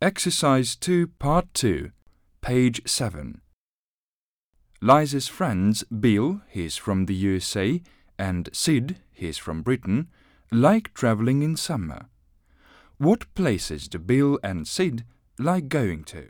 Exercise 2, Part 2, page 7. Liza's friends Bill, he's from the USA, and Sid, he's from Britain, like traveling in summer. What places do Bill and Sid like going to?